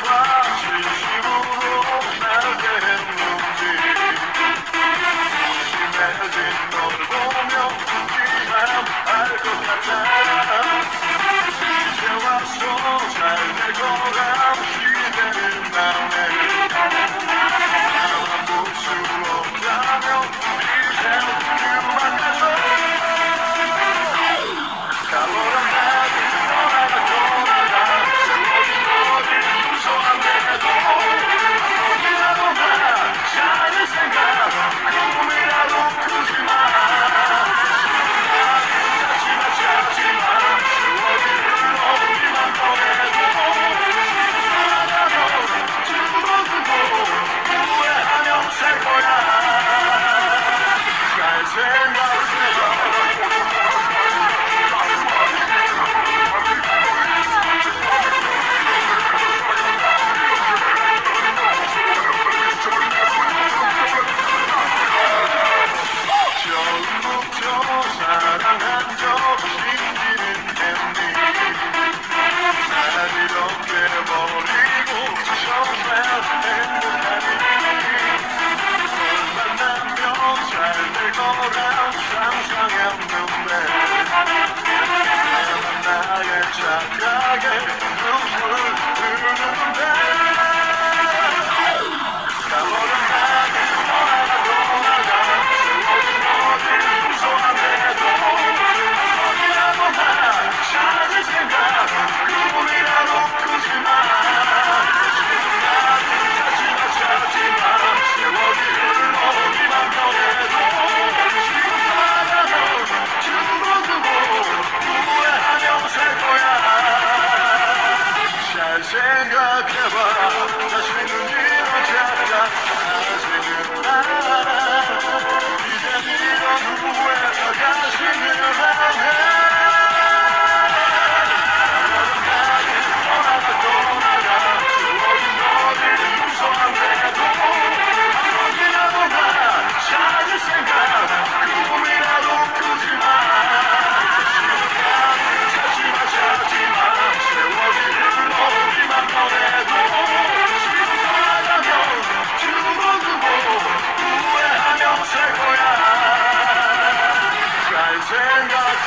power. around.